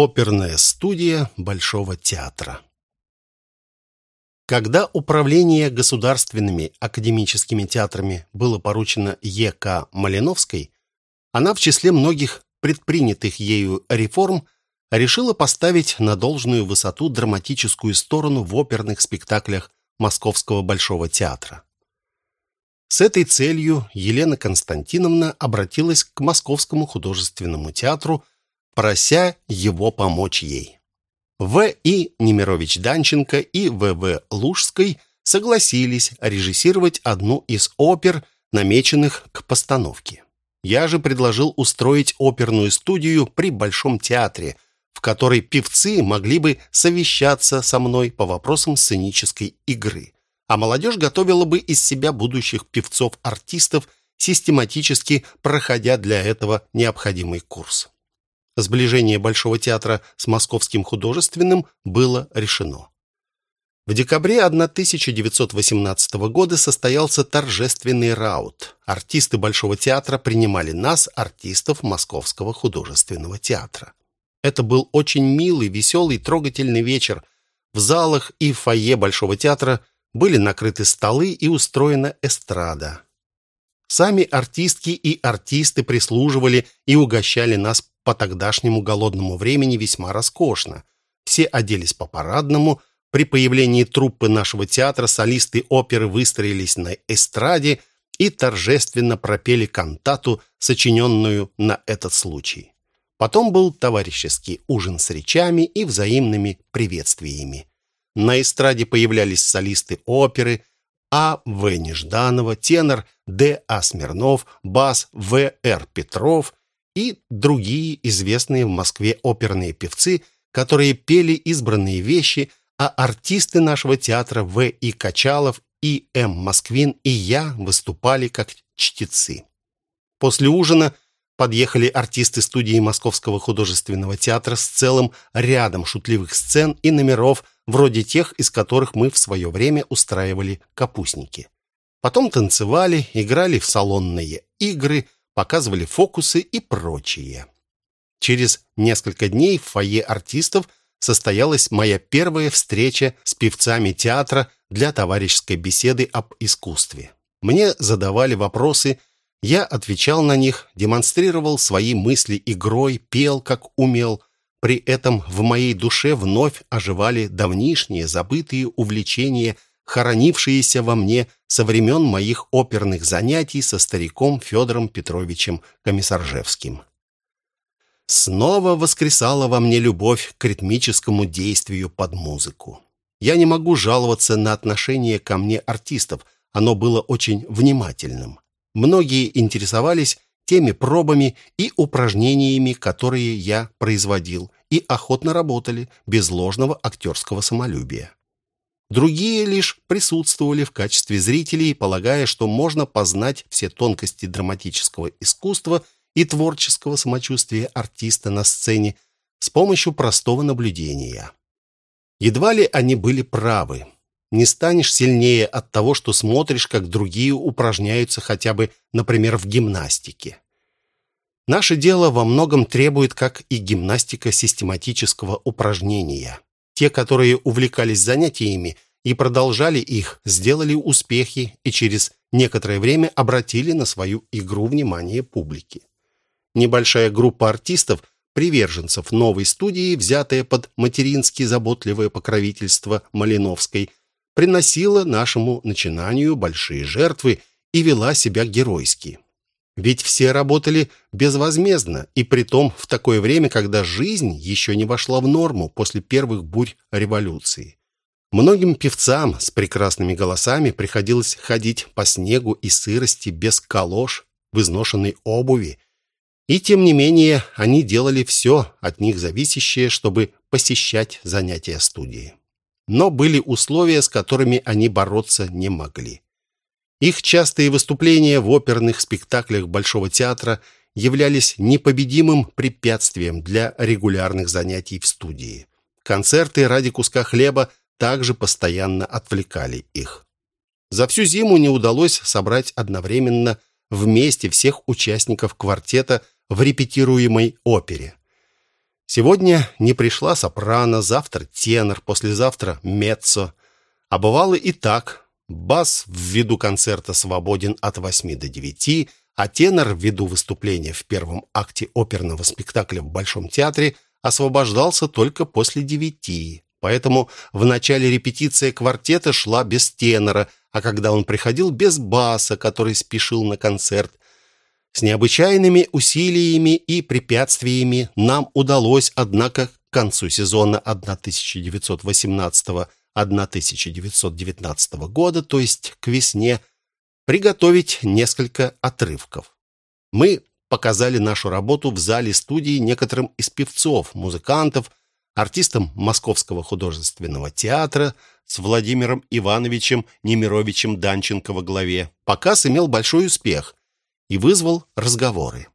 Оперная студия Большого театра. Когда управление государственными академическими театрами было поручено Е.К. Малиновской, она в числе многих предпринятых ею реформ решила поставить на должную высоту драматическую сторону в оперных спектаклях Московского Большого театра. С этой целью Елена Константиновна обратилась к Московскому художественному театру, прося его помочь ей. В. И. Немирович Данченко и В. В. Лужской согласились режиссировать одну из опер, намеченных к постановке. Я же предложил устроить оперную студию при Большом театре, в которой певцы могли бы совещаться со мной по вопросам сценической игры, а молодежь готовила бы из себя будущих певцов-артистов, систематически проходя для этого необходимый курс сближение Большого театра с Московским художественным было решено. В декабре 1918 года состоялся торжественный раут. Артисты Большого театра принимали нас, артистов Московского художественного театра. Это был очень милый, веселый, трогательный вечер. В залах и фойе Большого театра были накрыты столы и устроена эстрада. Сами артистки и артисты прислуживали и угощали нас по тогдашнему голодному времени весьма роскошно. Все оделись по-парадному. При появлении труппы нашего театра солисты оперы выстроились на эстраде и торжественно пропели кантату, сочиненную на этот случай. Потом был товарищеский ужин с речами и взаимными приветствиями. На эстраде появлялись солисты оперы А. В. Нежданова, тенор Д. А. Смирнов, бас В. Р. Петров, и другие известные в Москве оперные певцы, которые пели избранные вещи, а артисты нашего театра В. И. Качалов, И. М. Москвин и я выступали как чтецы. После ужина подъехали артисты студии Московского художественного театра с целым рядом шутливых сцен и номеров, вроде тех, из которых мы в свое время устраивали капустники. Потом танцевали, играли в салонные игры – показывали фокусы и прочее. Через несколько дней в фойе артистов состоялась моя первая встреча с певцами театра для товарищеской беседы об искусстве. Мне задавали вопросы, я отвечал на них, демонстрировал свои мысли игрой, пел, как умел. При этом в моей душе вновь оживали давнишние забытые увлечения – хоронившиеся во мне со времен моих оперных занятий со стариком Федором Петровичем Комиссаржевским. Снова воскресала во мне любовь к ритмическому действию под музыку. Я не могу жаловаться на отношение ко мне артистов, оно было очень внимательным. Многие интересовались теми пробами и упражнениями, которые я производил, и охотно работали, без ложного актерского самолюбия. Другие лишь присутствовали в качестве зрителей, полагая, что можно познать все тонкости драматического искусства и творческого самочувствия артиста на сцене с помощью простого наблюдения. Едва ли они были правы. Не станешь сильнее от того, что смотришь, как другие упражняются хотя бы, например, в гимнастике. Наше дело во многом требует, как и гимнастика систематического упражнения. Те, которые увлекались занятиями и продолжали их, сделали успехи и через некоторое время обратили на свою игру внимание публики. Небольшая группа артистов, приверженцев новой студии, взятая под матерински заботливое покровительство Малиновской, приносила нашему начинанию большие жертвы и вела себя геройски. Ведь все работали безвозмездно, и притом в такое время, когда жизнь еще не вошла в норму после первых бурь революции. Многим певцам с прекрасными голосами приходилось ходить по снегу и сырости без колош, в изношенной обуви. И тем не менее, они делали все от них зависящее, чтобы посещать занятия студии. Но были условия, с которыми они бороться не могли. Их частые выступления в оперных спектаклях Большого театра являлись непобедимым препятствием для регулярных занятий в студии. Концерты ради куска хлеба также постоянно отвлекали их. За всю зиму не удалось собрать одновременно вместе всех участников квартета в репетируемой опере. Сегодня не пришла сопрано, завтра тенор, послезавтра меццо. А бывало и так. Бас ввиду концерта свободен от 8 до 9, а тенор ввиду выступления в первом акте оперного спектакля в Большом театре освобождался только после девяти. Поэтому в начале репетиция квартета шла без тенора, а когда он приходил без баса, который спешил на концерт. С необычайными усилиями и препятствиями нам удалось, однако, к концу сезона 1918-1919 года, то есть к весне, приготовить несколько отрывков. Мы показали нашу работу в зале студии некоторым из певцов, музыкантов, артистам Московского художественного театра с Владимиром Ивановичем Немировичем Данченко во главе. Показ имел большой успех и вызвал разговоры.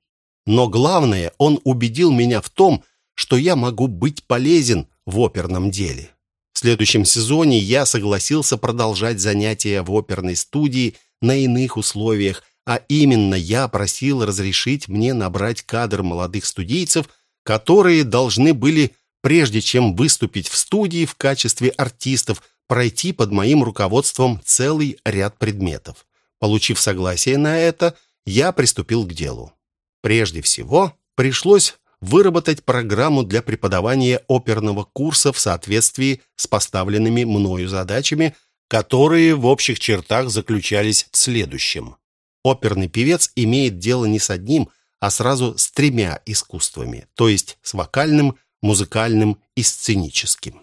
Но главное, он убедил меня в том, что я могу быть полезен в оперном деле. В следующем сезоне я согласился продолжать занятия в оперной студии на иных условиях, а именно я просил разрешить мне набрать кадр молодых студийцев, которые должны были прежде чем выступить в студии в качестве артистов, пройти под моим руководством целый ряд предметов. Получив согласие на это, я приступил к делу. Прежде всего, пришлось выработать программу для преподавания оперного курса в соответствии с поставленными мною задачами, которые в общих чертах заключались в следующем. Оперный певец имеет дело не с одним, а сразу с тремя искусствами, то есть с вокальным, музыкальным и сценическим.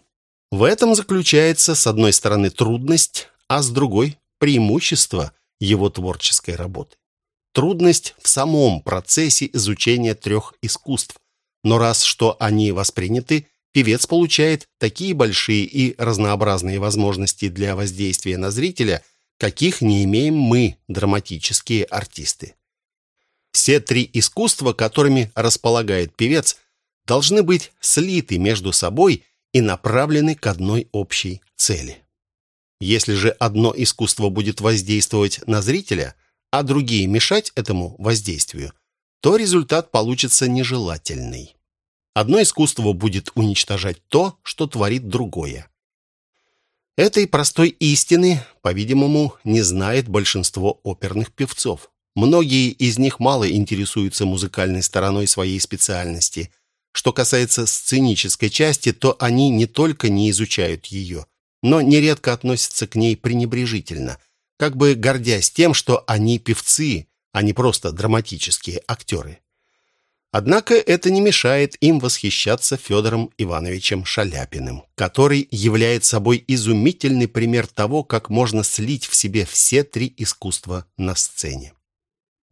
В этом заключается, с одной стороны, трудность, а с другой – преимущество его творческой работы. Трудность в самом процессе изучения трех искусств, но раз что они восприняты, певец получает такие большие и разнообразные возможности для воздействия на зрителя, каких не имеем мы, драматические артисты. Все три искусства, которыми располагает певец – должны быть слиты между собой и направлены к одной общей цели. Если же одно искусство будет воздействовать на зрителя, а другие мешать этому воздействию, то результат получится нежелательный. Одно искусство будет уничтожать то, что творит другое. Этой простой истины, по-видимому, не знает большинство оперных певцов. Многие из них мало интересуются музыкальной стороной своей специальности, что касается сценической части, то они не только не изучают ее, но нередко относятся к ней пренебрежительно, как бы гордясь тем, что они певцы, а не просто драматические актеры. Однако это не мешает им восхищаться Федором Ивановичем Шаляпиным, который является собой изумительный пример того, как можно слить в себе все три искусства на сцене.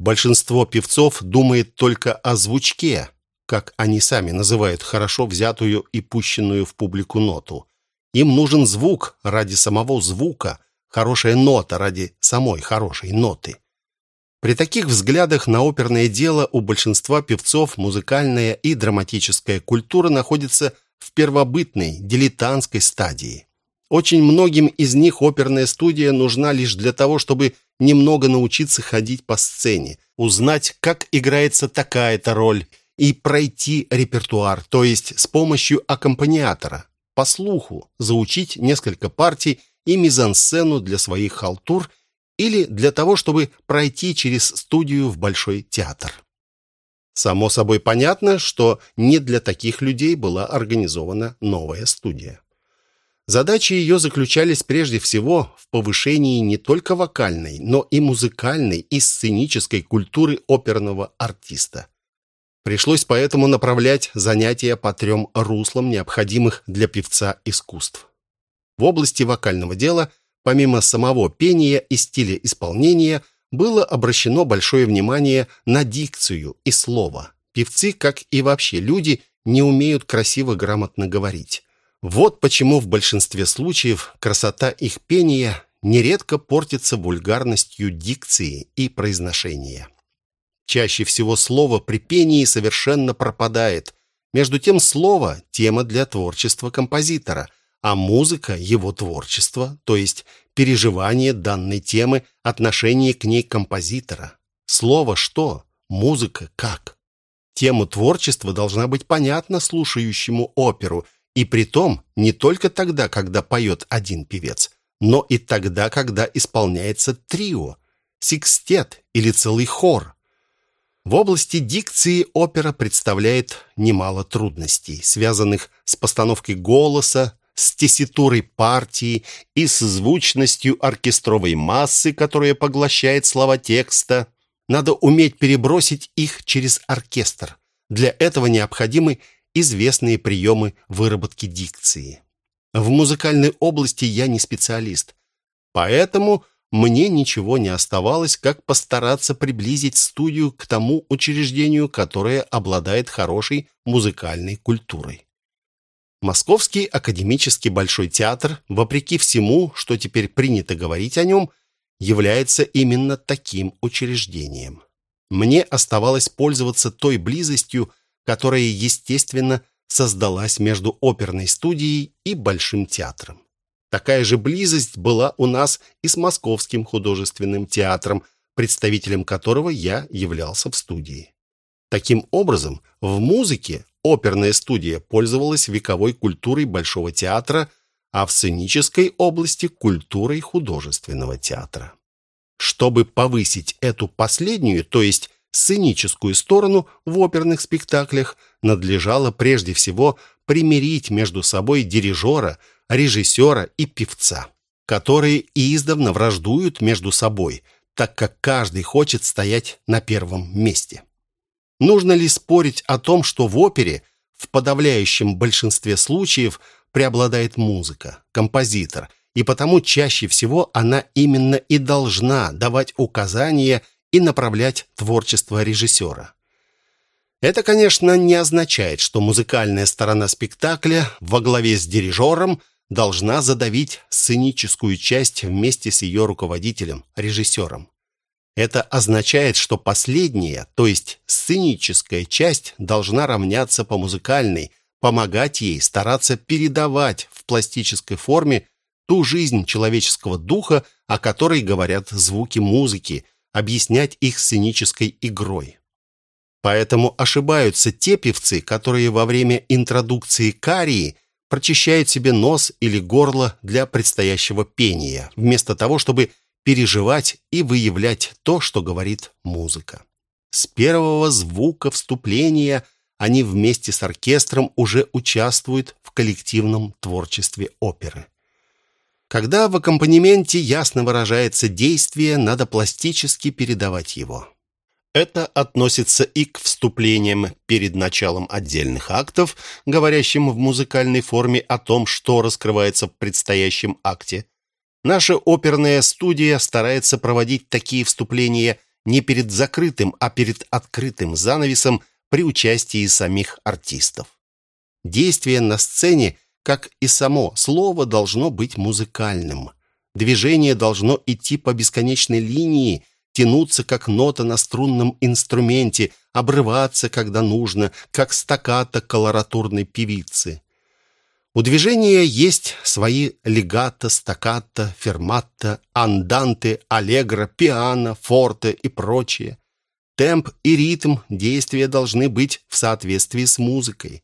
Большинство певцов думает только о звучке, как они сами называют хорошо взятую и пущенную в публику ноту. Им нужен звук ради самого звука, хорошая нота ради самой хорошей ноты. При таких взглядах на оперное дело у большинства певцов музыкальная и драматическая культура находится в первобытной, дилетантской стадии. Очень многим из них оперная студия нужна лишь для того, чтобы немного научиться ходить по сцене, узнать, как играется такая-то роль и пройти репертуар, то есть с помощью аккомпаниатора, по слуху заучить несколько партий и мизансцену для своих халтур или для того, чтобы пройти через студию в Большой театр. Само собой понятно, что не для таких людей была организована новая студия. Задачи ее заключались прежде всего в повышении не только вокальной, но и музыкальной и сценической культуры оперного артиста – Пришлось поэтому направлять занятия по трем руслам, необходимых для певца искусств. В области вокального дела, помимо самого пения и стиля исполнения, было обращено большое внимание на дикцию и слово. Певцы, как и вообще люди, не умеют красиво грамотно говорить. Вот почему в большинстве случаев красота их пения нередко портится вульгарностью дикции и произношения. Чаще всего слово при пении совершенно пропадает. Между тем слово – тема для творчества композитора, а музыка – его творчество, то есть переживание данной темы, отношение к ней композитора. Слово что? Музыка как? Тема творчества должна быть понятна слушающему оперу, и притом не только тогда, когда поет один певец, но и тогда, когда исполняется трио, секстет или целый хор. В области дикции опера представляет немало трудностей, связанных с постановкой голоса, с тесситурой партии и с звучностью оркестровой массы, которая поглощает слова текста. Надо уметь перебросить их через оркестр. Для этого необходимы известные приемы выработки дикции. В музыкальной области я не специалист, поэтому мне ничего не оставалось, как постараться приблизить студию к тому учреждению, которое обладает хорошей музыкальной культурой. Московский академический Большой театр, вопреки всему, что теперь принято говорить о нем, является именно таким учреждением. Мне оставалось пользоваться той близостью, которая, естественно, создалась между оперной студией и Большим театром. Такая же близость была у нас и с Московским художественным театром, представителем которого я являлся в студии. Таким образом, в музыке оперная студия пользовалась вековой культурой Большого театра, а в сценической области – культурой художественного театра. Чтобы повысить эту последнюю, то есть сценическую сторону в оперных спектаклях, надлежало прежде всего примирить между собой дирижера, режиссера и певца, которые издавна враждуют между собой, так как каждый хочет стоять на первом месте. Нужно ли спорить о том, что в опере в подавляющем большинстве случаев преобладает музыка, композитор, и потому чаще всего она именно и должна давать указания и направлять творчество режиссера. Это, конечно, не означает, что музыкальная сторона спектакля во главе с дирижером должна задавить сценическую часть вместе с ее руководителем, режиссером. Это означает, что последняя, то есть сценическая часть, должна равняться по музыкальной, помогать ей стараться передавать в пластической форме ту жизнь человеческого духа, о которой говорят звуки музыки, объяснять их сценической игрой. Поэтому ошибаются те певцы, которые во время интродукции карии прочищают себе нос или горло для предстоящего пения, вместо того, чтобы переживать и выявлять то, что говорит музыка. С первого звука вступления они вместе с оркестром уже участвуют в коллективном творчестве оперы. Когда в аккомпанементе ясно выражается действие, надо пластически передавать его. Это относится и к вступлениям перед началом отдельных актов, говорящим в музыкальной форме о том, что раскрывается в предстоящем акте. Наша оперная студия старается проводить такие вступления не перед закрытым, а перед открытым занавесом при участии самих артистов. Действие на сцене – как и само слово должно быть музыкальным. Движение должно идти по бесконечной линии, тянуться как нота на струнном инструменте, обрываться, когда нужно, как стаккато колоратурной певицы. У движения есть свои легато, стаккато, ферматто, анданты, аллегро, пиано, форте и прочее. Темп и ритм действия должны быть в соответствии с музыкой.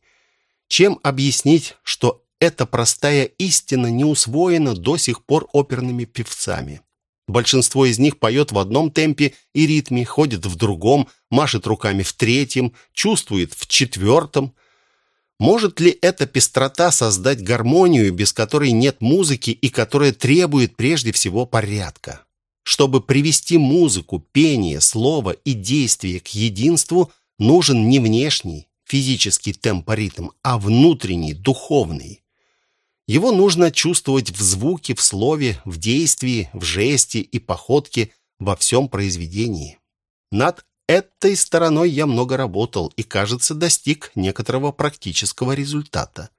Чем объяснить, что эта простая истина не усвоена до сих пор оперными певцами. Большинство из них поет в одном темпе и ритме, ходит в другом, машет руками в третьем, чувствует в четвертом. Может ли эта пестрота создать гармонию, без которой нет музыки и которая требует прежде всего порядка? Чтобы привести музыку, пение, слово и действие к единству, нужен не внешний, физический темпоритм, а внутренний, духовный. Его нужно чувствовать в звуке, в слове, в действии, в жесте и походке во всем произведении. Над этой стороной я много работал и, кажется, достиг некоторого практического результата.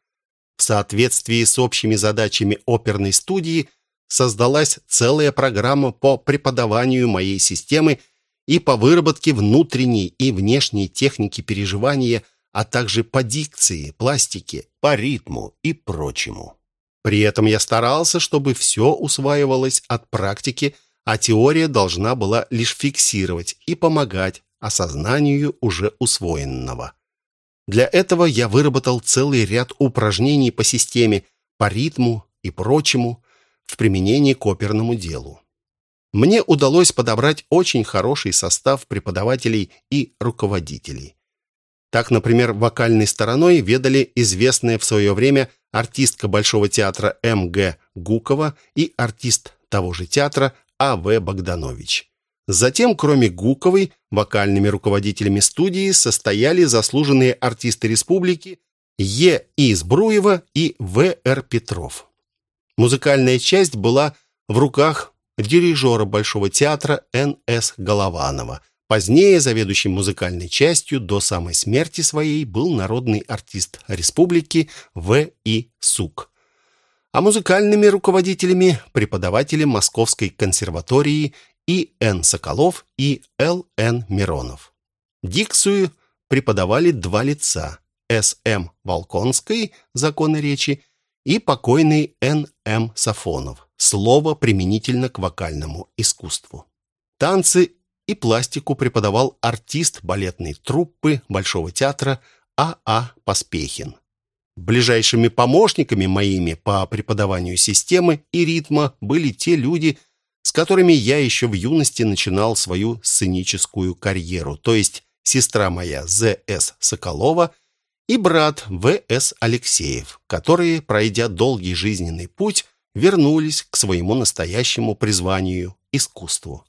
В соответствии с общими задачами оперной студии создалась целая программа по преподаванию моей системы и по выработке внутренней и внешней техники переживания, а также по дикции, пластике, по ритму и прочему. При этом я старался, чтобы все усваивалось от практики, а теория должна была лишь фиксировать и помогать осознанию уже усвоенного. Для этого я выработал целый ряд упражнений по системе, по ритму и прочему в применении к оперному делу. Мне удалось подобрать очень хороший состав преподавателей и руководителей. Так, например, вокальной стороной ведали известная в свое время артистка Большого театра М.Г. Гукова и артист того же театра А.В. Богданович. Затем, кроме Гуковой, вокальными руководителями студии состояли заслуженные артисты республики Е. И. Збруева и В. Р. Петров. Музыкальная часть была в руках дирижера Большого театра Н. С. Голованова. Позднее заведующим музыкальной частью до самой смерти своей был народный артист республики В. И. Сук. А музыкальными руководителями – преподаватели Московской консерватории и Н. Соколов и Л. Н. Миронов. Дикцию преподавали два лица – С. М. Волконской «Законы речи» и покойный Н. М. Сафонов «Слово применительно к вокальному искусству». Танцы и пластику преподавал артист балетной труппы Большого театра А. А. Поспехин. Ближайшими помощниками моими по преподаванию системы и ритма были те люди, с которыми я еще в юности начинал свою сценическую карьеру, то есть сестра моя З.С. Соколова и брат В.С. Алексеев, которые, пройдя долгий жизненный путь, вернулись к своему настоящему призванию – искусству.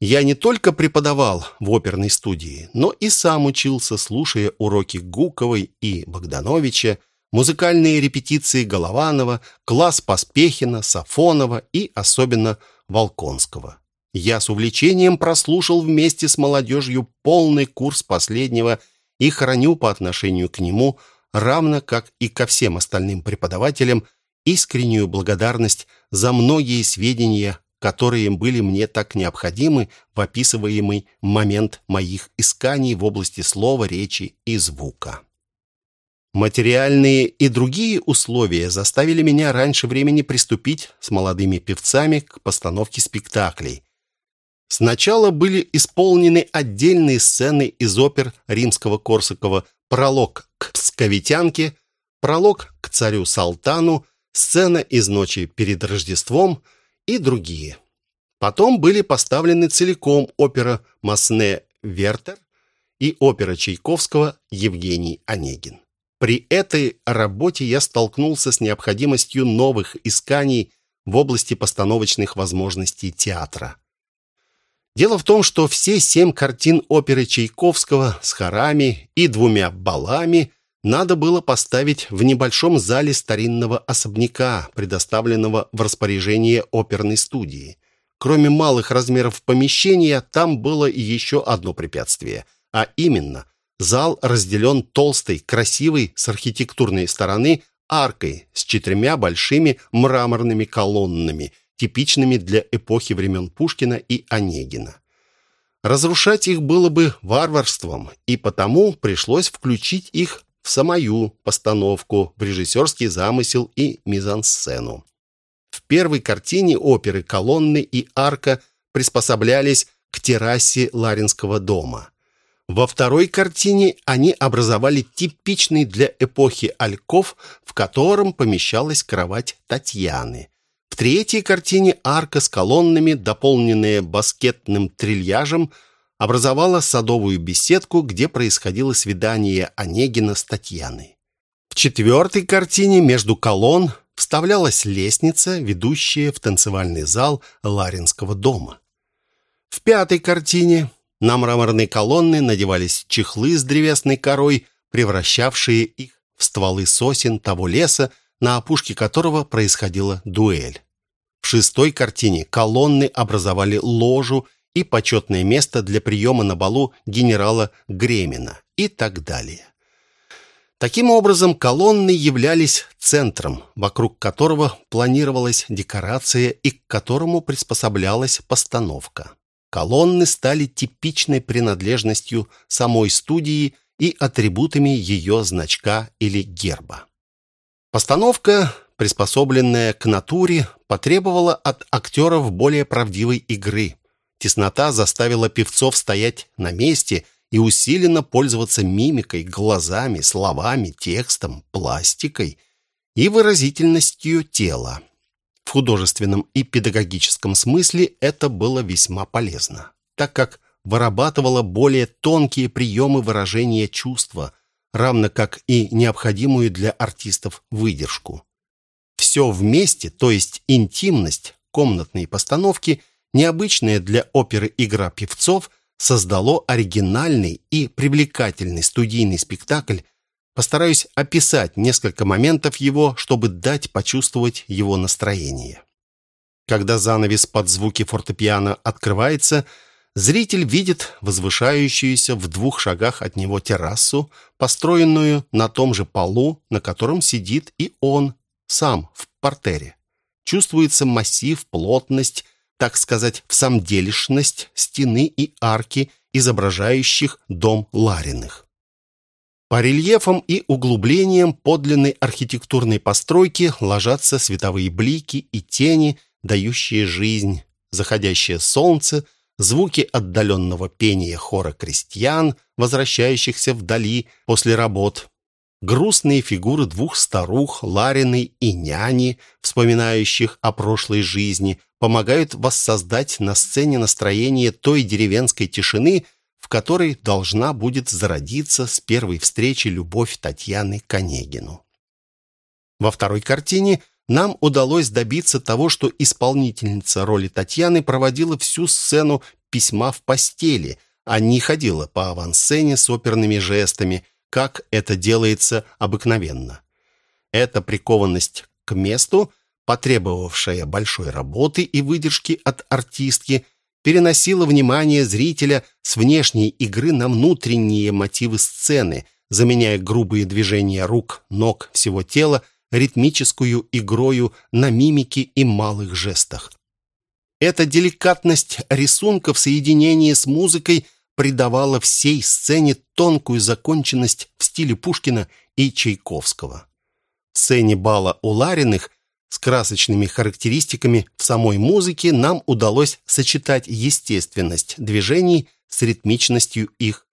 Я не только преподавал в оперной студии, но и сам учился, слушая уроки Гуковой и Богдановича, музыкальные репетиции Голованова, класс Поспехина, Сафонова и особенно Волконского. Я с увлечением прослушал вместе с молодежью полный курс последнего и храню по отношению к нему, равно как и ко всем остальным преподавателям, искреннюю благодарность за многие сведения, которые были мне так необходимы в описываемый момент моих исканий в области слова, речи и звука. Материальные и другие условия заставили меня раньше времени приступить с молодыми певцами к постановке спектаклей. Сначала были исполнены отдельные сцены из опер римского Корсакова «Пролог к Псковитянке», «Пролог к царю Салтану», «Сцена из ночи перед Рождеством» и другие. Потом были поставлены целиком опера «Масне Вертер» и опера Чайковского «Евгений Онегин». При этой работе я столкнулся с необходимостью новых исканий в области постановочных возможностей театра. Дело в том, что все семь картин оперы Чайковского с хорами и двумя балами надо было поставить в небольшом зале старинного особняка, предоставленного в распоряжение оперной студии. Кроме малых размеров помещения, там было еще одно препятствие, а именно Зал разделен толстой, красивой с архитектурной стороны аркой с четырьмя большими мраморными колоннами, типичными для эпохи времен Пушкина и Онегина. Разрушать их было бы варварством, и потому пришлось включить их в самую постановку, в режиссерский замысел и мизансцену. В первой картине оперы колонны и арка приспособлялись к террасе Ларинского дома – во второй картине они образовали типичный для эпохи альков, в котором помещалась кровать Татьяны. В третьей картине арка с колоннами, дополненная баскетным трильяжем, образовала садовую беседку, где происходило свидание Онегина с Татьяной. В четвертой картине между колонн вставлялась лестница, ведущая в танцевальный зал Ларинского дома. В пятой картине на мраморные колонны надевались чехлы с древесной корой, превращавшие их в стволы сосен того леса, на опушке которого происходила дуэль. В шестой картине колонны образовали ложу и почетное место для приема на балу генерала Гремина и так далее. Таким образом, колонны являлись центром, вокруг которого планировалась декорация и к которому приспособлялась постановка. Колонны стали типичной принадлежностью самой студии и атрибутами ее значка или герба. Постановка, приспособленная к натуре, потребовала от актеров более правдивой игры. Теснота заставила певцов стоять на месте и усиленно пользоваться мимикой, глазами, словами, текстом, пластикой и выразительностью тела. В художественном и педагогическом смысле это было весьма полезно, так как вырабатывало более тонкие приемы выражения чувства, равно как и необходимую для артистов выдержку. Все вместе, то есть интимность, комнатные постановки, необычная для оперы игра певцов, создало оригинальный и привлекательный студийный спектакль, Постараюсь описать несколько моментов его, чтобы дать почувствовать его настроение. Когда занавес под звуки фортепиано открывается, зритель видит возвышающуюся в двух шагах от него террасу, построенную на том же полу, на котором сидит и он сам в портере. Чувствуется массив, плотность, так сказать, в самделишность стены и арки, изображающих дом Лариных. По рельефам и углублениям подлинной архитектурной постройки ложатся световые блики и тени, дающие жизнь, заходящее солнце, звуки отдаленного пения хора крестьян, возвращающихся вдали после работ, грустные фигуры двух старух, Лариной и няни, вспоминающих о прошлой жизни, помогают воссоздать на сцене настроение той деревенской тишины, в которой должна будет зародиться с первой встречи любовь Татьяны к Онегину. Во второй картине нам удалось добиться того, что исполнительница роли Татьяны проводила всю сцену письма в постели, а не ходила по авансцене с оперными жестами, как это делается обыкновенно. Эта прикованность к месту, потребовавшая большой работы и выдержки от артистки, переносила внимание зрителя с внешней игры на внутренние мотивы сцены, заменяя грубые движения рук, ног, всего тела ритмическую игрою на мимике и малых жестах. Эта деликатность рисунка в соединении с музыкой придавала всей сцене тонкую законченность в стиле Пушкина и Чайковского. В сцене бала у Лариных с красочными характеристиками в самой музыке нам удалось сочетать естественность движений с ритмичностью их.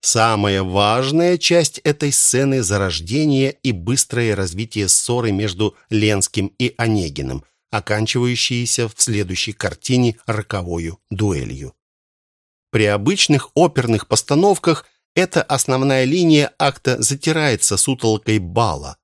Самая важная часть этой сцены – зарождение и быстрое развитие ссоры между Ленским и Онегиным, оканчивающиеся в следующей картине роковою дуэлью. При обычных оперных постановках эта основная линия акта затирается сутолкой бала.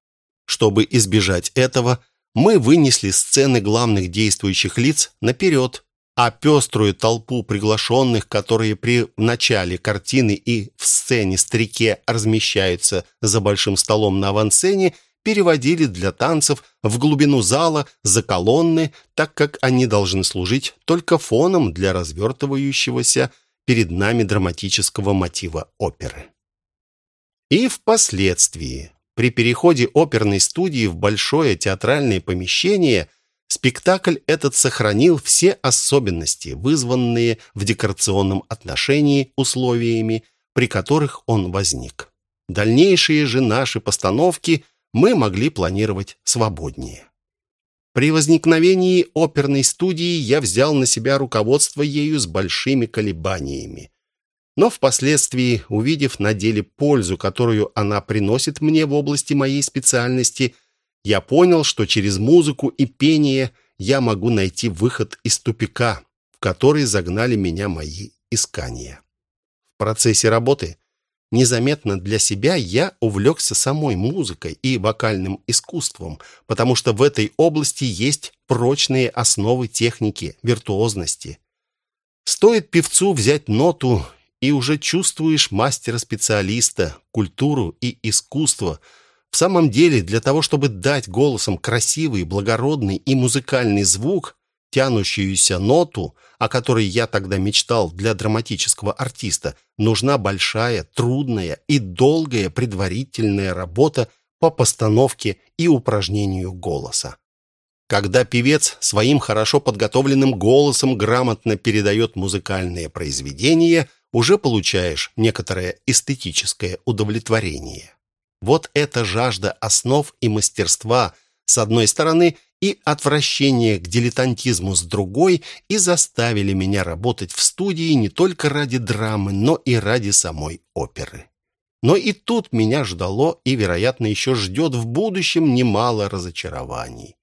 Чтобы избежать этого, мы вынесли сцены главных действующих лиц наперед, а пеструю толпу приглашенных, которые при начале картины и в сцене-стрике размещаются за большим столом на авансцене, переводили для танцев в глубину зала за колонны, так как они должны служить только фоном для развертывающегося перед нами драматического мотива оперы. И впоследствии, при переходе оперной студии в большое театральное помещение спектакль этот сохранил все особенности, вызванные в декорационном отношении условиями, при которых он возник. Дальнейшие же наши постановки мы могли планировать свободнее. При возникновении оперной студии я взял на себя руководство ею с большими колебаниями. Но впоследствии, увидев на деле пользу, которую она приносит мне в области моей специальности, я понял, что через музыку и пение я могу найти выход из тупика, в который загнали меня мои искания. В процессе работы незаметно для себя я увлекся самой музыкой и вокальным искусством, потому что в этой области есть прочные основы техники, виртуозности. Стоит певцу взять ноту и уже чувствуешь мастера-специалиста, культуру и искусство. В самом деле, для того, чтобы дать голосом красивый, благородный и музыкальный звук, тянущуюся ноту, о которой я тогда мечтал для драматического артиста, нужна большая, трудная и долгая предварительная работа по постановке и упражнению голоса. Когда певец своим хорошо подготовленным голосом грамотно передает музыкальное произведение, уже получаешь некоторое эстетическое удовлетворение. Вот эта жажда основ и мастерства, с одной стороны, и отвращение к дилетантизму с другой и заставили меня работать в студии не только ради драмы, но и ради самой оперы. Но и тут меня ждало и, вероятно, еще ждет в будущем немало разочарований.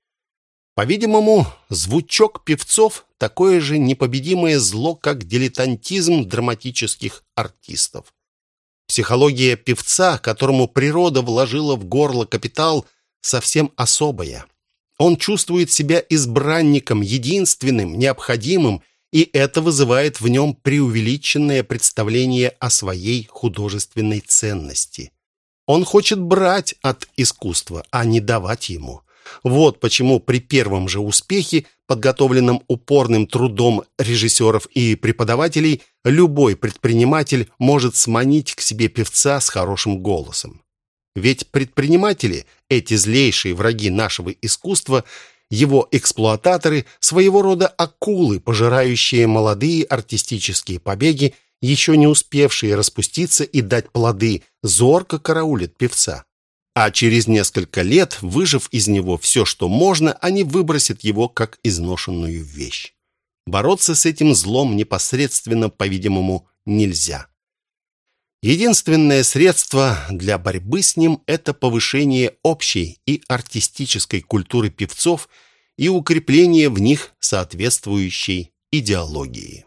По-видимому, звучок певцов – такое же непобедимое зло, как дилетантизм драматических артистов. Психология певца, которому природа вложила в горло капитал, совсем особая. Он чувствует себя избранником, единственным, необходимым, и это вызывает в нем преувеличенное представление о своей художественной ценности. Он хочет брать от искусства, а не давать ему. Вот почему при первом же успехе, подготовленном упорным трудом режиссеров и преподавателей, любой предприниматель может сманить к себе певца с хорошим голосом. Ведь предприниматели, эти злейшие враги нашего искусства, его эксплуататоры, своего рода акулы, пожирающие молодые артистические побеги, еще не успевшие распуститься и дать плоды, зорко караулят певца. А через несколько лет, выжив из него все, что можно, они выбросят его как изношенную вещь. Бороться с этим злом непосредственно, по-видимому, нельзя. Единственное средство для борьбы с ним – это повышение общей и артистической культуры певцов и укрепление в них соответствующей идеологии.